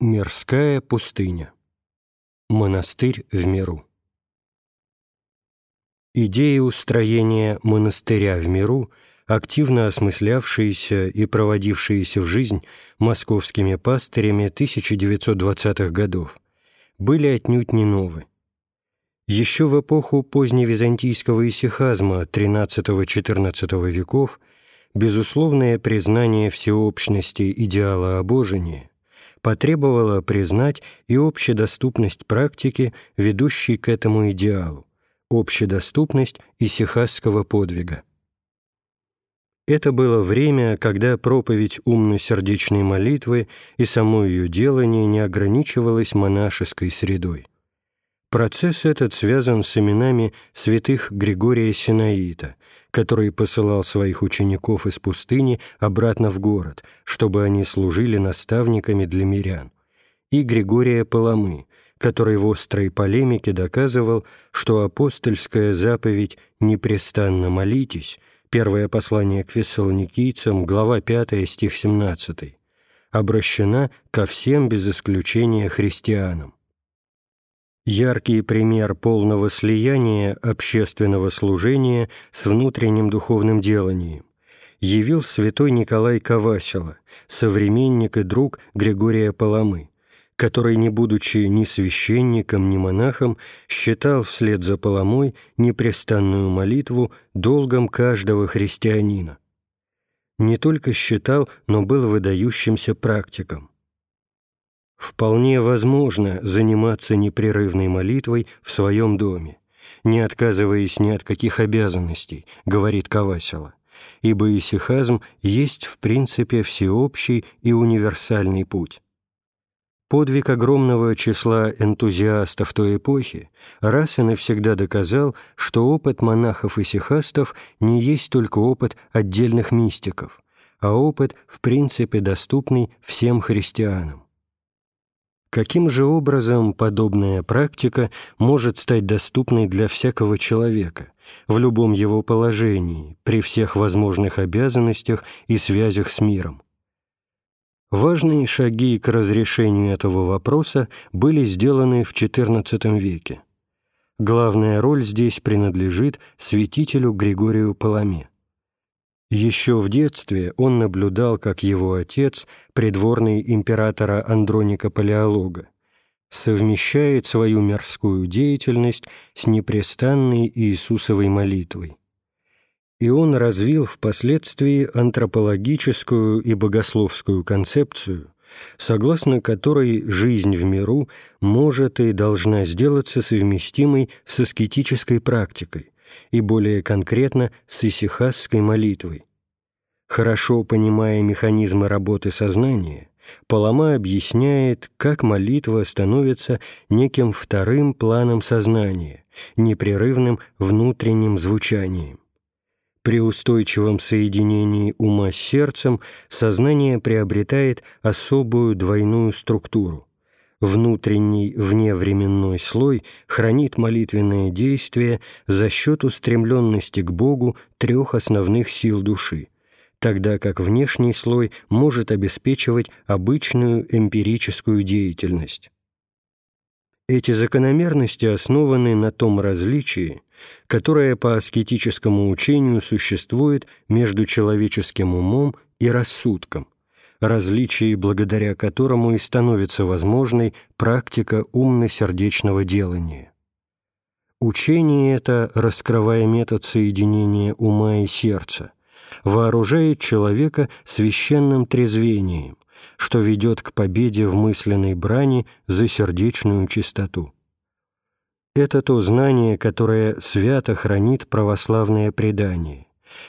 Мирская пустыня. Монастырь в миру. Идеи устроения монастыря в миру, активно осмыслявшиеся и проводившиеся в жизнь московскими пастырями 1920-х годов, были отнюдь не новы. Еще в эпоху поздневизантийского исихазма XIII-XIV веков безусловное признание всеобщности идеала обожения потребовало признать и общедоступность практики, ведущей к этому идеалу, общедоступность исихасского подвига. Это было время, когда проповедь умно-сердечной молитвы и само ее делание не ограничивалось монашеской средой. Процесс этот связан с именами святых Григория Синаита, который посылал своих учеников из пустыни обратно в город, чтобы они служили наставниками для мирян, и Григория Паламы, который в острой полемике доказывал, что апостольская заповедь «непрестанно молитесь» Первое послание к фессалоникийцам, глава 5, стих 17, обращена ко всем без исключения христианам. Яркий пример полного слияния общественного служения с внутренним духовным деланием явил святой Николай Кавасила, современник и друг Григория Паламы, который, не будучи ни священником, ни монахом, считал вслед за Паламой непрестанную молитву долгом каждого христианина. Не только считал, но был выдающимся практиком. Вполне возможно заниматься непрерывной молитвой в своем доме, не отказываясь ни от каких обязанностей, говорит Кавасила, ибо исихазм есть в принципе всеобщий и универсальный путь. Подвиг огромного числа энтузиастов той эпохи раз и навсегда доказал, что опыт монахов и сихастов не есть только опыт отдельных мистиков, а опыт, в принципе, доступный всем христианам. Каким же образом подобная практика может стать доступной для всякого человека, в любом его положении, при всех возможных обязанностях и связях с миром? Важные шаги к разрешению этого вопроса были сделаны в XIV веке. Главная роль здесь принадлежит святителю Григорию Паламе. Еще в детстве он наблюдал, как его отец, придворный императора Андроника Палеолога, совмещает свою мирскую деятельность с непрестанной Иисусовой молитвой. И он развил впоследствии антропологическую и богословскую концепцию, согласно которой жизнь в миру может и должна сделаться совместимой с аскетической практикой, и более конкретно с исихасской молитвой. Хорошо понимая механизмы работы сознания, Палама объясняет, как молитва становится неким вторым планом сознания, непрерывным внутренним звучанием. При устойчивом соединении ума с сердцем сознание приобретает особую двойную структуру внутренний вневременной слой хранит молитвенное действие за счет устремленности к Богу трех основных сил души, тогда как внешний слой может обеспечивать обычную эмпирическую деятельность. Эти закономерности основаны на том различии, которое по аскетическому учению существует между человеческим умом и рассудком – различии, благодаря которому и становится возможной практика умно-сердечного делания. Учение это, раскрывая метод соединения ума и сердца, вооружает человека священным трезвением, что ведет к победе в мысленной брани за сердечную чистоту. Это то знание, которое свято хранит православное предание,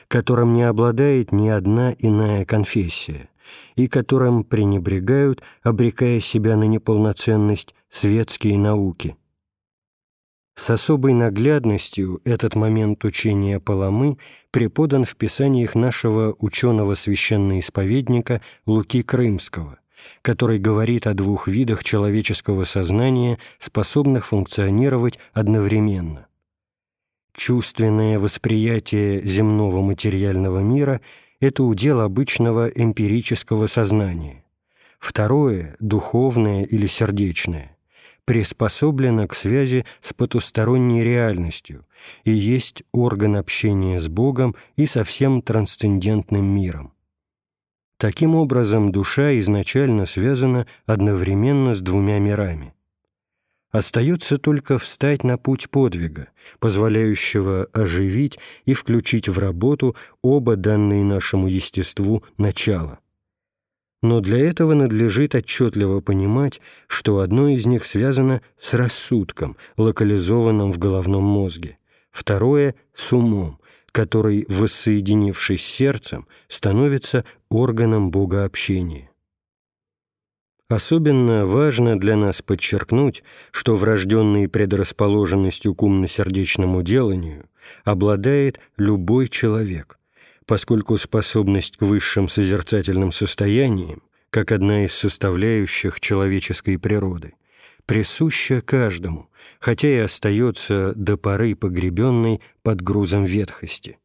которым не обладает ни одна иная конфессия, и которым пренебрегают, обрекая себя на неполноценность, светские науки. С особой наглядностью этот момент учения Паламы преподан в писаниях нашего ученого-священноисповедника Луки Крымского, который говорит о двух видах человеческого сознания, способных функционировать одновременно. Чувственное восприятие земного материального мира – это удел обычного эмпирического сознания. Второе, духовное или сердечное, приспособлено к связи с потусторонней реальностью и есть орган общения с Богом и со всем трансцендентным миром. Таким образом, душа изначально связана одновременно с двумя мирами. Остается только встать на путь подвига, позволяющего оживить и включить в работу оба данные нашему естеству начала – но для этого надлежит отчетливо понимать, что одно из них связано с рассудком, локализованным в головном мозге, второе — с умом, который, воссоединившись с сердцем, становится органом богообщения. Особенно важно для нас подчеркнуть, что врожденной предрасположенностью к умно-сердечному деланию обладает любой человек, поскольку способность к высшим созерцательным состояниям, как одна из составляющих человеческой природы, присуща каждому, хотя и остается до поры погребенной под грузом ветхости.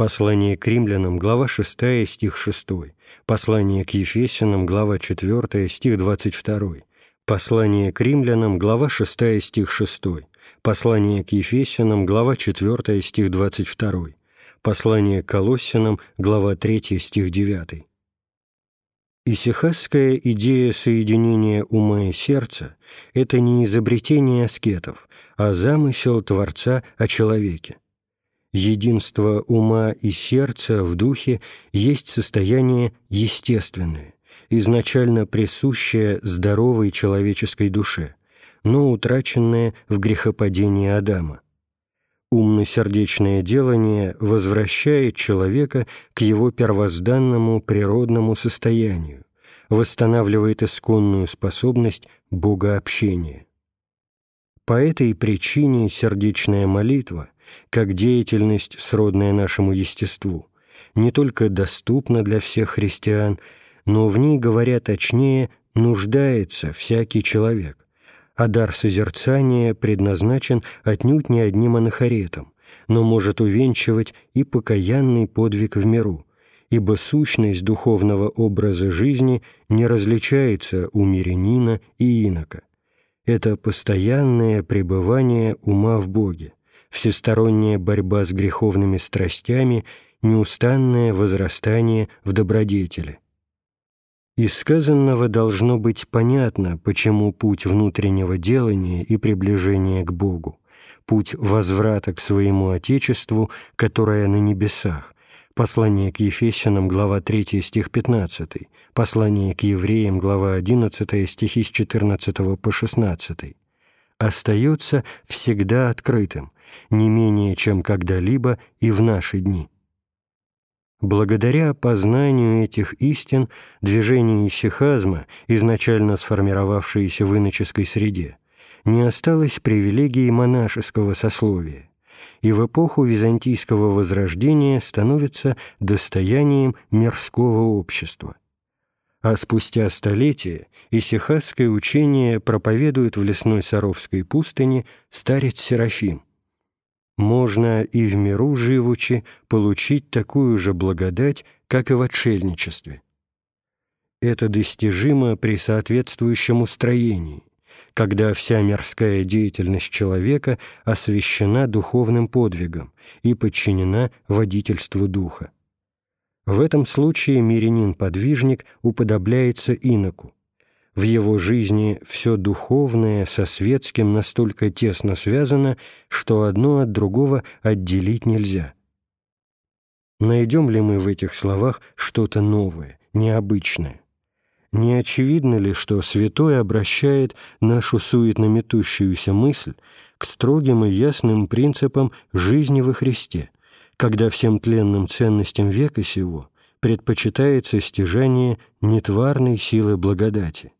Послание к римлянам, глава 6, стих 6, послание к Ефесянам, глава 4, стих 22, послание к римлянам, глава 6, стих 6, послание к Ефесянам, глава 4, стих 22, Послание к Колоссянам, глава 3, стих 9. Исихасская идея соединения ума и сердца – это не изобретение аскетов, а замысел Творца о человеке. Единство ума и сердца в духе есть состояние естественное, изначально присущее здоровой человеческой душе, но утраченное в грехопадении Адама – Умно-сердечное делание возвращает человека к его первозданному природному состоянию, восстанавливает исконную способность богообщения. По этой причине сердечная молитва, как деятельность, сродная нашему естеству, не только доступна для всех христиан, но в ней, говоря точнее, нуждается всякий человек, а дар созерцания предназначен отнюдь не одним анахаретом, но может увенчивать и покаянный подвиг в миру, ибо сущность духовного образа жизни не различается у мирянина и инока. Это постоянное пребывание ума в Боге, всесторонняя борьба с греховными страстями, неустанное возрастание в добродетели – из сказанного должно быть понятно, почему путь внутреннего делания и приближения к Богу, путь возврата к своему Отечеству, которое на небесах, послание к Ефесянам, глава 3, стих 15, послание к евреям, глава 11, стихи с 14 по 16, остается всегда открытым, не менее чем когда-либо и в наши дни. Благодаря познанию этих истин движение исихазма, изначально сформировавшееся в иноческой среде, не осталось привилегией монашеского сословия и в эпоху византийского возрождения становится достоянием мирского общества. А спустя столетия исихасское учение проповедует в лесной Саровской пустыне старец Серафим – можно и в миру живучи получить такую же благодать, как и в отшельничестве. Это достижимо при соответствующем устроении, когда вся мирская деятельность человека освящена духовным подвигом и подчинена водительству духа. В этом случае мирянин-подвижник уподобляется иноку, в его жизни все духовное со светским настолько тесно связано, что одно от другого отделить нельзя. Найдем ли мы в этих словах что-то новое, необычное? Не очевидно ли, что святой обращает нашу суетно метущуюся мысль к строгим и ясным принципам жизни во Христе, когда всем тленным ценностям века сего предпочитается стяжание нетварной силы благодати?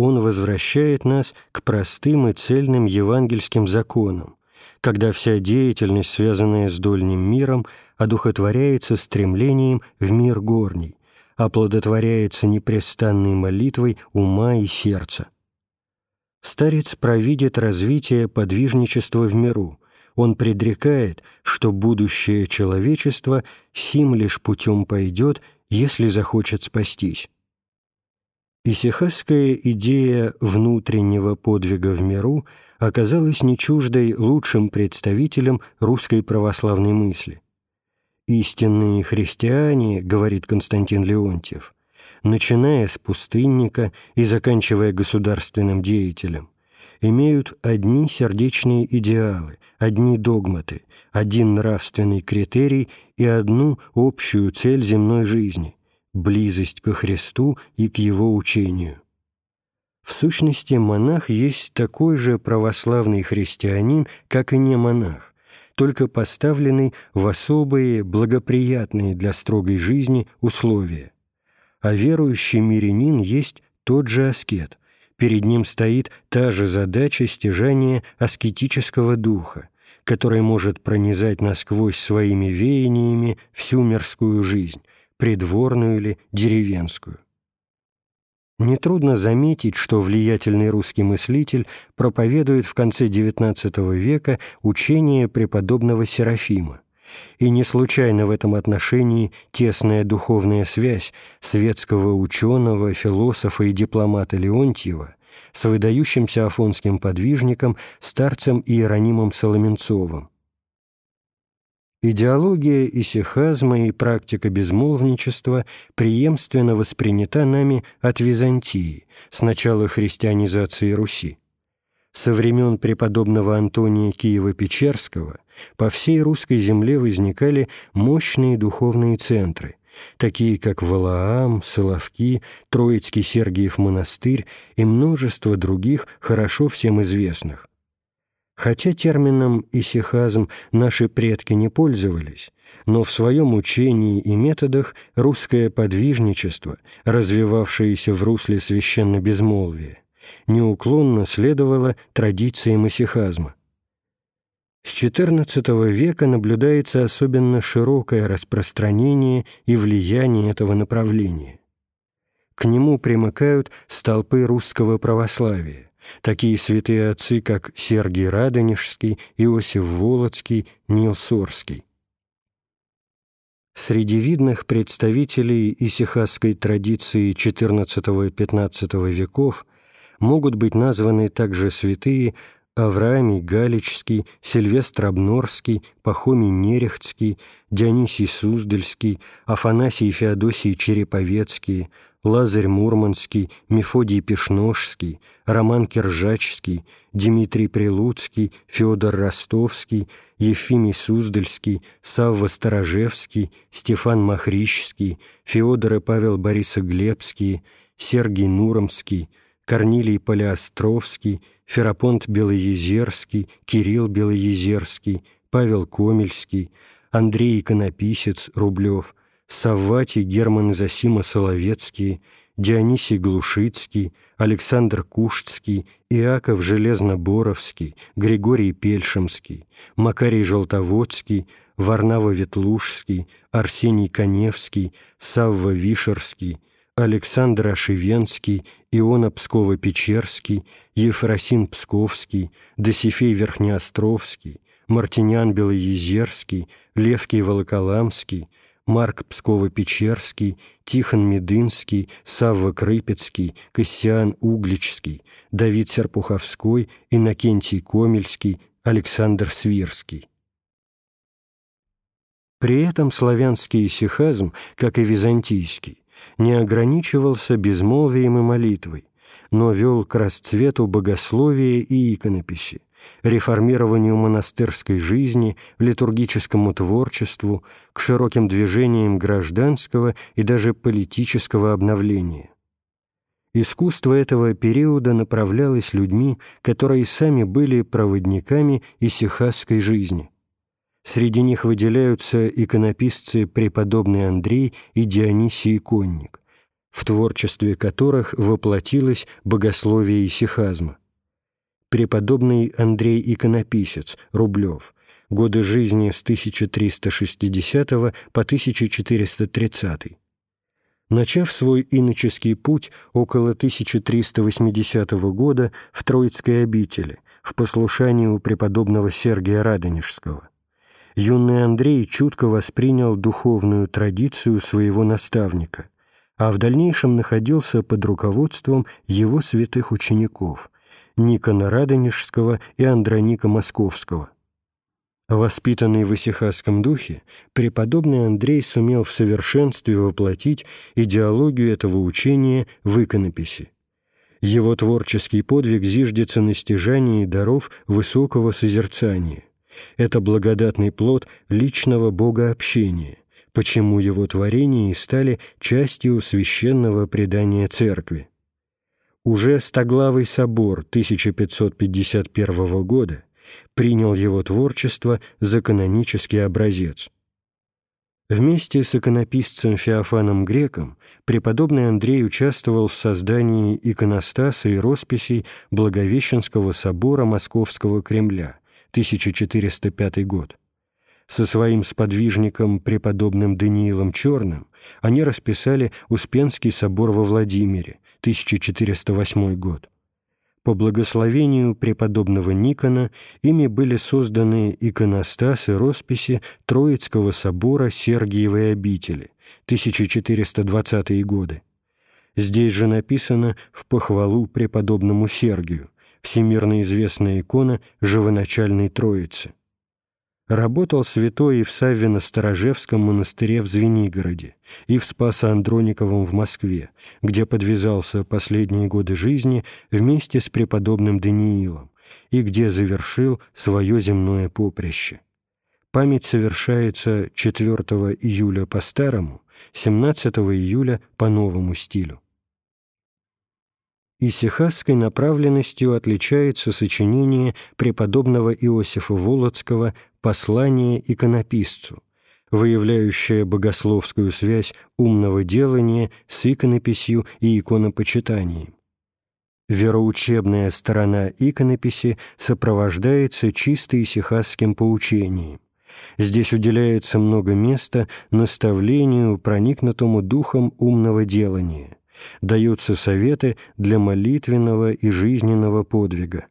Он возвращает нас к простым и цельным евангельским законам, когда вся деятельность, связанная с дольним миром, одухотворяется стремлением в мир горний, оплодотворяется непрестанной молитвой ума и сердца. Старец провидит развитие подвижничества в миру. Он предрекает, что будущее человечество сим лишь путем пойдет, если захочет спастись. Исихасская идея внутреннего подвига в миру оказалась не чуждой лучшим представителем русской православной мысли. «Истинные христиане, — говорит Константин Леонтьев, — начиная с пустынника и заканчивая государственным деятелем, имеют одни сердечные идеалы, одни догматы, один нравственный критерий и одну общую цель земной жизни – близость ко Христу и к Его учению. В сущности, монах есть такой же православный христианин, как и не монах, только поставленный в особые, благоприятные для строгой жизни условия. А верующий мирянин есть тот же аскет, перед ним стоит та же задача стяжания аскетического духа, который может пронизать насквозь своими веяниями всю мирскую жизнь, придворную или деревенскую. Нетрудно заметить, что влиятельный русский мыслитель проповедует в конце XIX века учение преподобного Серафима, и не случайно в этом отношении тесная духовная связь светского ученого, философа и дипломата Леонтьева с выдающимся афонским подвижником, старцем Иеронимом Соломенцовым. Идеология исихазма и практика безмолвничества преемственно воспринята нами от Византии, с начала христианизации Руси. Со времен преподобного Антония Киева-Печерского по всей русской земле возникали мощные духовные центры, такие как Валаам, Соловки, Троицкий Сергиев монастырь и множество других хорошо всем известных. Хотя термином «исихазм» наши предки не пользовались, но в своем учении и методах русское подвижничество, развивавшееся в русле священно-безмолвия, неуклонно следовало традициям исихазма. С XIV века наблюдается особенно широкое распространение и влияние этого направления. К нему примыкают столпы русского православия, такие святые отцы, как Сергий Радонежский, Иосиф Волоцкий, Нил Сорский. Среди видных представителей исихасской традиции XIV-XV веков могут быть названы также святые Авраамий Галичский, Сильвестр Обнорский, Пахомий Нерехтский, Дионисий Суздальский, Афанасий Феодосий Череповецкий, Лазарь Мурманский, Мефодий Пешножский, Роман Киржачский, Дмитрий Прилуцкий, Федор Ростовский, Ефимий Суздальский, Савва Сторожевский, Стефан Махрищский, Феодор и Павел Борисоглебский, Сергий Нуромский, Корнилий Полиостровский, Ферапонт Белоезерский, Кирилл Белоезерский, Павел Комельский, Андрей Иконописец Рублев, Савватий Герман Зосима Соловецкий, Дионисий Глушицкий, Александр Куштский, Иаков Железноборовский, Григорий Пельшемский, Макарий Желтоводский, Варнава Ветлужский, Арсений Коневский, Савва Вишерский, Александр Ашивенский, Иона Псково-Печерский, Ефросин Псковский, Досифей Верхнеостровский, Мартинян Белоезерский, Левкий Волоколамский, Марк Псково-Печерский, Тихон Медынский, Савва Крыпецкий, Кассиан Угличский, Давид Серпуховской, Иннокентий Комельский, Александр Свирский. При этом славянский исихазм, как и византийский, не ограничивался безмолвием и молитвой, но вел к расцвету богословия и иконописи, реформированию монастырской жизни, литургическому творчеству, к широким движениям гражданского и даже политического обновления. Искусство этого периода направлялось людьми, которые сами были проводниками исихасской жизни – Среди них выделяются иконописцы преподобный Андрей и Дионисий Иконник, в творчестве которых воплотилось богословие исихазма. Преподобный Андрей Иконописец, Рублев, годы жизни с 1360 по 1430. Начав свой иноческий путь около 1380 года в Троицкой обители, в послушании у преподобного Сергия Радонежского, юный Андрей чутко воспринял духовную традицию своего наставника, а в дальнейшем находился под руководством его святых учеников Никона Радонежского и Андроника Московского. Воспитанный в исихасском духе, преподобный Андрей сумел в совершенстве воплотить идеологию этого учения в иконописи. Его творческий подвиг зиждется на стяжании даров высокого созерцания. Это благодатный плод личного богообщения, почему его творения и стали частью священного предания Церкви. Уже Стоглавый собор 1551 года принял его творчество за канонический образец. Вместе с иконописцем Феофаном Греком преподобный Андрей участвовал в создании иконостаса и росписей Благовещенского собора Московского Кремля, 1405 год. Со своим сподвижником, преподобным Даниилом Черным, они расписали Успенский собор во Владимире, 1408 год. По благословению преподобного Никона ими были созданы иконостас и росписи Троицкого собора Сергиевой обители, 1420 годы. Здесь же написано в похвалу преподобному Сергию, всемирно известная икона Живоначальной Троицы работал святой в Саввино-Сторожевском монастыре в Звенигороде, и в Спасо-Андрониковом в Москве, где подвязался последние годы жизни вместе с преподобным Даниилом, и где завершил свое земное поприще. Память совершается 4 июля по старому, 17 июля по новому стилю. Исихасской направленностью отличается сочинение преподобного Иосифа Володского «Послание иконописцу», выявляющее богословскую связь умного делания с иконописью и иконопочитанием. Вероучебная сторона иконописи сопровождается чисто исихасским поучением. Здесь уделяется много места наставлению, проникнутому духом умного делания даются советы для молитвенного и жизненного подвига.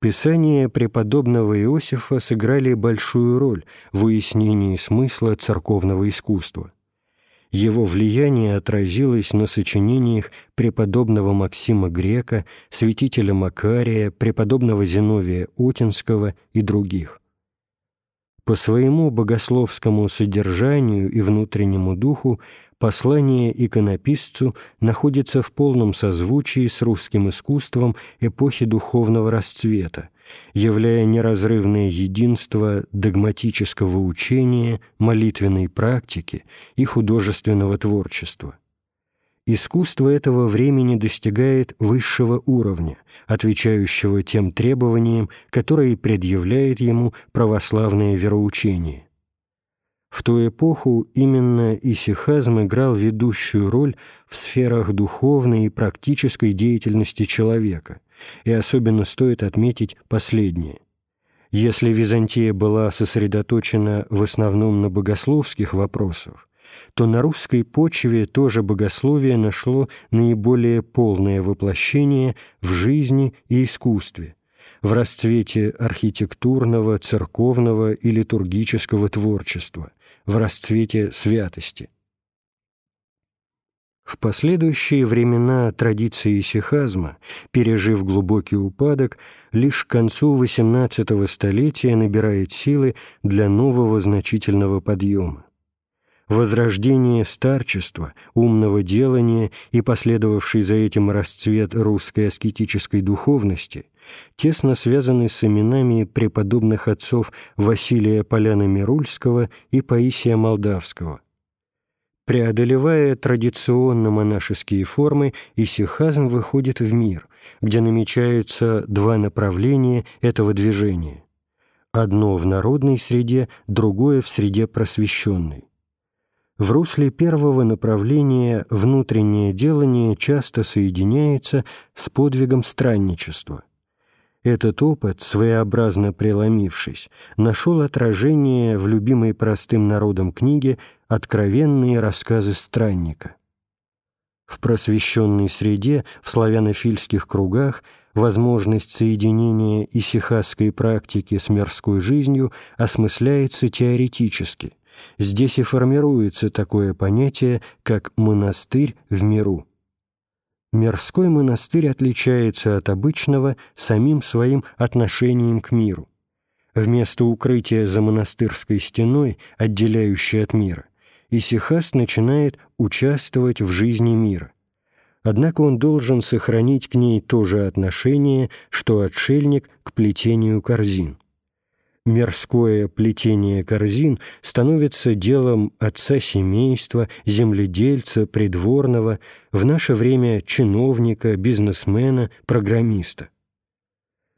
Писания преподобного Иосифа сыграли большую роль в уяснении смысла церковного искусства. Его влияние отразилось на сочинениях преподобного Максима Грека, святителя Макария, преподобного Зиновия Утинского и других. По своему богословскому содержанию и внутреннему духу послание иконописцу находится в полном созвучии с русским искусством эпохи духовного расцвета, являя неразрывное единство догматического учения, молитвенной практики и художественного творчества. Искусство этого времени достигает высшего уровня, отвечающего тем требованиям, которые предъявляет ему православное вероучение. В ту эпоху именно исихазм играл ведущую роль в сферах духовной и практической деятельности человека, и особенно стоит отметить последнее. Если Византия была сосредоточена в основном на богословских вопросах, то на русской почве тоже богословие нашло наиболее полное воплощение в жизни и искусстве, в расцвете архитектурного, церковного и литургического творчества – в расцвете святости. В последующие времена традиции сихазма, пережив глубокий упадок, лишь к концу XVIII столетия набирает силы для нового значительного подъема. Возрождение старчества, умного делания и последовавший за этим расцвет русской аскетической духовности тесно связаны с именами преподобных отцов Василия Поляна-Мирульского и Паисия Молдавского. Преодолевая традиционно монашеские формы, исихазм выходит в мир, где намечаются два направления этого движения. Одно в народной среде, другое в среде просвещенной. В русле первого направления внутреннее делание часто соединяется с подвигом странничества. Этот опыт, своеобразно преломившись, нашел отражение в любимой простым народом книге «Откровенные рассказы странника». В просвещенной среде, в славянофильских кругах, возможность соединения исихасской практики с мирской жизнью осмысляется теоретически – Здесь и формируется такое понятие, как «монастырь в миру». Мирской монастырь отличается от обычного самим своим отношением к миру. Вместо укрытия за монастырской стеной, отделяющей от мира, исихаст начинает участвовать в жизни мира. Однако он должен сохранить к ней то же отношение, что отшельник к плетению корзин. Мирское плетение корзин становится делом отца семейства, земледельца, придворного, в наше время чиновника, бизнесмена, программиста.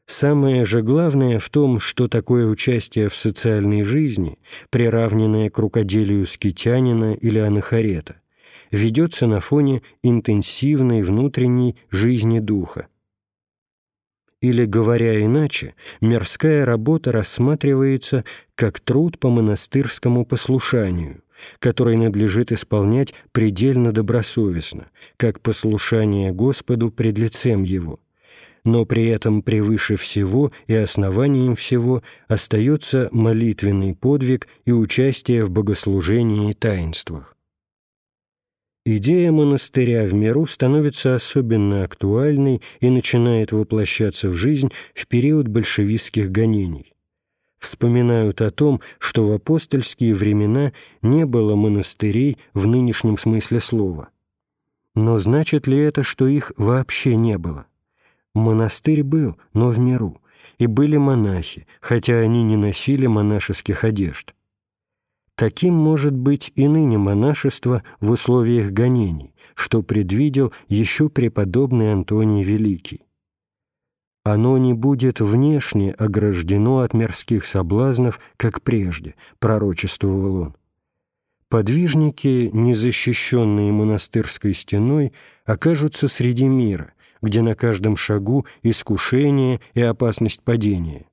Самое же главное в том, что такое участие в социальной жизни, приравненное к рукоделию скитянина или анахарета, ведется на фоне интенсивной внутренней жизни духа. Или, говоря иначе, мирская работа рассматривается как труд по монастырскому послушанию, который надлежит исполнять предельно добросовестно, как послушание Господу пред лицем Его – но при этом превыше всего и основанием всего остается молитвенный подвиг и участие в богослужении и таинствах. Идея монастыря в миру становится особенно актуальной и начинает воплощаться в жизнь в период большевистских гонений. Вспоминают о том, что в апостольские времена не было монастырей в нынешнем смысле слова. Но значит ли это, что их вообще не было? Монастырь был, но в миру, и были монахи, хотя они не носили монашеских одежд. Таким может быть и ныне монашество в условиях гонений, что предвидел еще преподобный Антоний Великий. Оно не будет внешне ограждено от мирских соблазнов, как прежде, пророчествовал он. Подвижники, незащищенные монастырской стеной, окажутся среди мира, где на каждом шагу искушение и опасность падения.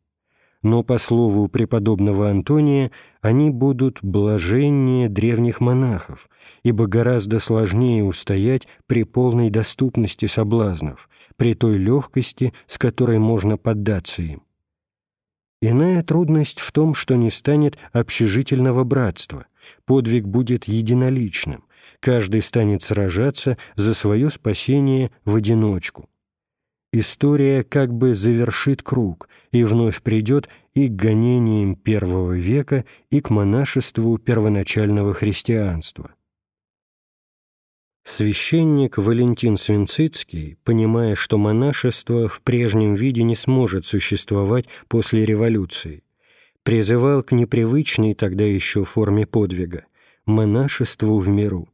Но, по слову преподобного Антония, они будут блаженнее древних монахов, ибо гораздо сложнее устоять при полной доступности соблазнов, при той легкости, с которой можно поддаться им. Иная трудность в том, что не станет общежительного братства, подвиг будет единоличным, каждый станет сражаться за свое спасение в одиночку. История как бы завершит круг и вновь придет и к гонениям первого века, и к монашеству первоначального христианства. Священник Валентин Свинцицкий, понимая, что монашество в прежнем виде не сможет существовать после революции, призывал к непривычной тогда еще форме подвига – монашеству в миру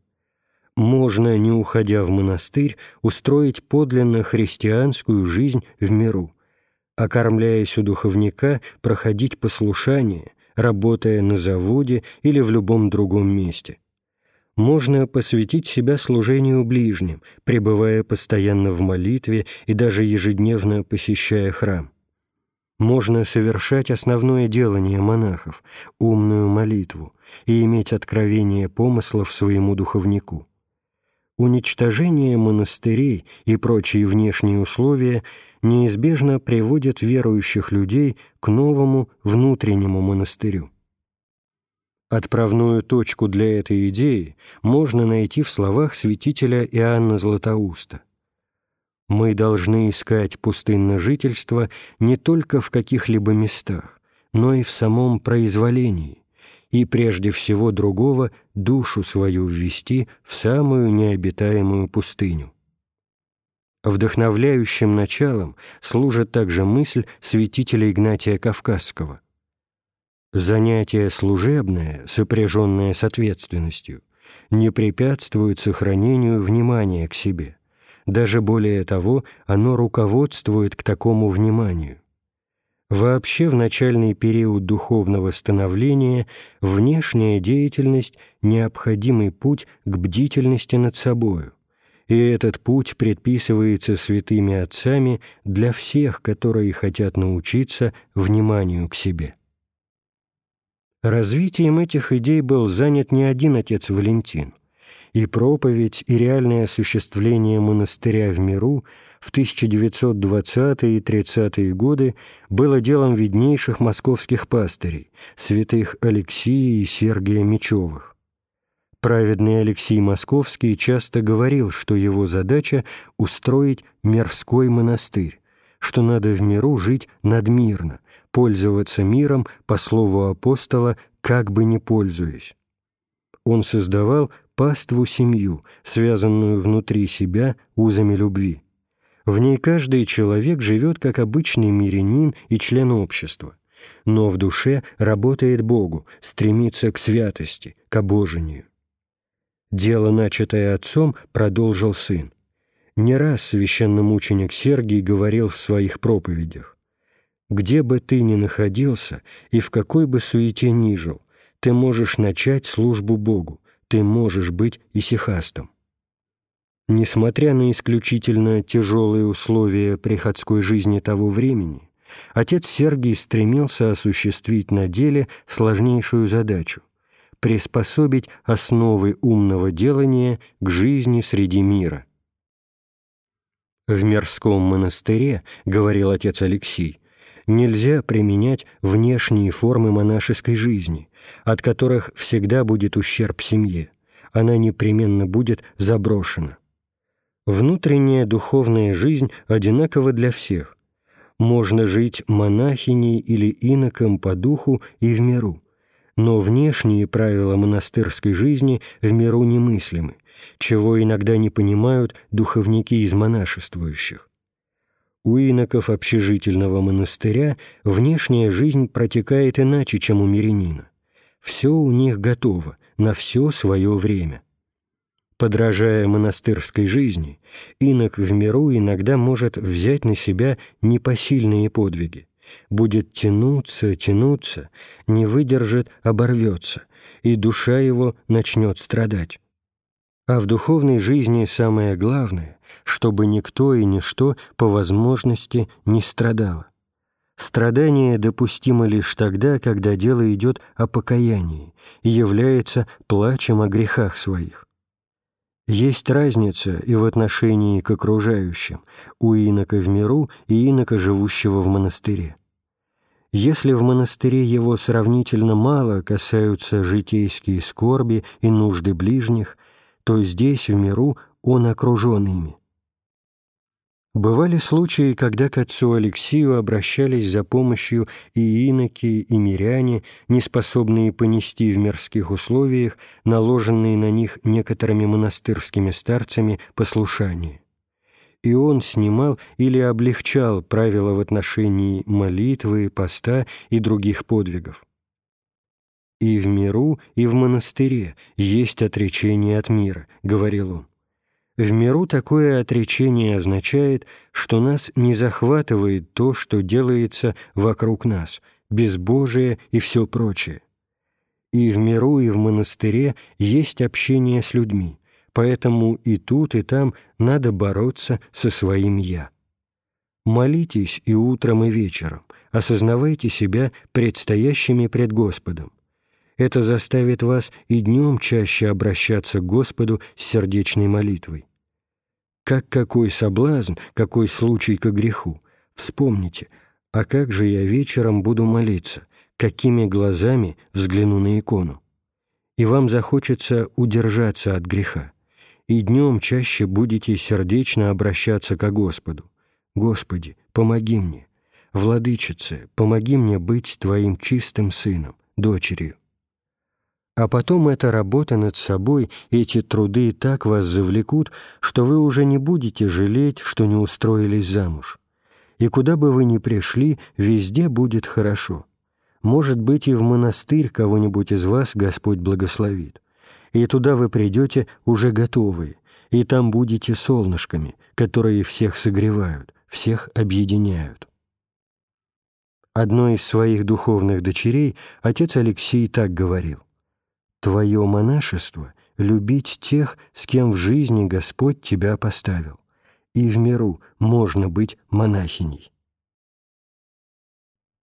можно, не уходя в монастырь, устроить подлинно христианскую жизнь в миру, окормляясь у духовника, проходить послушание, работая на заводе или в любом другом месте. Можно посвятить себя служению ближним, пребывая постоянно в молитве и даже ежедневно посещая храм. Можно совершать основное делание монахов, умную молитву, и иметь откровение помыслов своему духовнику уничтожение монастырей и прочие внешние условия неизбежно приводят верующих людей к новому внутреннему монастырю. Отправную точку для этой идеи можно найти в словах святителя Иоанна Златоуста. «Мы должны искать пустынное жительство не только в каких-либо местах, но и в самом произволении, и прежде всего другого душу свою ввести в самую необитаемую пустыню. Вдохновляющим началом служит также мысль святителя Игнатия Кавказского. Занятие служебное, сопряженное с ответственностью, не препятствует сохранению внимания к себе. Даже более того, оно руководствует к такому вниманию. Вообще в начальный период духовного становления внешняя деятельность – необходимый путь к бдительности над собою, и этот путь предписывается святыми отцами для всех, которые хотят научиться вниманию к себе. Развитием этих идей был занят не один отец Валентин. и проповедь, и реальное осуществление монастыря в миру в 1920-е и 30-е годы было делом виднейших московских пастырей, святых Алексия и Сергия Мечевых. Праведный Алексей Московский часто говорил, что его задача – устроить мирской монастырь, что надо в миру жить надмирно, пользоваться миром, по слову апостола, как бы не пользуясь. Он создавал паству семью, связанную внутри себя узами любви. В ней каждый человек живет как обычный мирянин и член общества, но в душе работает Богу, стремится к святости, к обожению. Дело, начатое отцом, продолжил сын. Не раз священномученик Сергий говорил в своих проповедях, «Где бы ты ни находился и в какой бы суете ни жил, ты можешь начать службу Богу, ты можешь быть исихастом». Несмотря на исключительно тяжелые условия приходской жизни того времени, отец Сергий стремился осуществить на деле сложнейшую задачу – приспособить основы умного делания к жизни среди мира. В Мирском монастыре, говорил отец Алексей, нельзя применять внешние формы монашеской жизни, от которых всегда будет ущерб семье, она непременно будет заброшена. Внутренняя духовная жизнь одинакова для всех. Можно жить монахиней или иноком по духу и в миру, но внешние правила монастырской жизни в миру немыслимы, чего иногда не понимают духовники из монашествующих. У иноков общежительного монастыря внешняя жизнь протекает иначе, чем у мирянина. Все у них готово, на все свое время – Подражая монастырской жизни, инок в миру иногда может взять на себя непосильные подвиги, будет тянуться, тянуться, не выдержит, оборвется, и душа его начнет страдать. А в духовной жизни самое главное, чтобы никто и ничто по возможности не страдало. Страдание допустимо лишь тогда, когда дело идет о покаянии и является плачем о грехах своих. Есть разница и в отношении к окружающим, у инока в миру и инока, живущего в монастыре. Если в монастыре его сравнительно мало касаются житейские скорби и нужды ближних, то здесь, в миру, он окружен ими. Бывали случаи, когда к отцу Алексию обращались за помощью и иноки, и миряне, не способные понести в мирских условиях наложенные на них некоторыми монастырскими старцами послушания. И он снимал или облегчал правила в отношении молитвы, поста и других подвигов. «И в миру, и в монастыре есть отречение от мира», — говорил он. В миру такое отречение означает, что нас не захватывает то, что делается вокруг нас, безбожие и все прочее. И в миру, и в монастыре есть общение с людьми, поэтому и тут, и там надо бороться со своим «я». Молитесь и утром, и вечером, осознавайте себя предстоящими пред Господом. Это заставит вас и днем чаще обращаться к Господу с сердечной молитвой. Как какой соблазн, какой случай к греху. Вспомните, а как же я вечером буду молиться, какими глазами взгляну на икону? И вам захочется удержаться от греха, и днем чаще будете сердечно обращаться к Господу. «Господи, помоги мне! Владычице, помоги мне быть Твоим чистым сыном, дочерью!» А потом эта работа над собой, эти труды так вас завлекут, что вы уже не будете жалеть, что не устроились замуж. И куда бы вы ни пришли, везде будет хорошо. Может быть, и в монастырь кого-нибудь из вас Господь благословит. И туда вы придете уже готовые, и там будете солнышками, которые всех согревают, всех объединяют. Одной из своих духовных дочерей отец Алексей так говорил. Твое монашество — любить тех, с кем в жизни Господь тебя поставил, и в миру можно быть монахиней.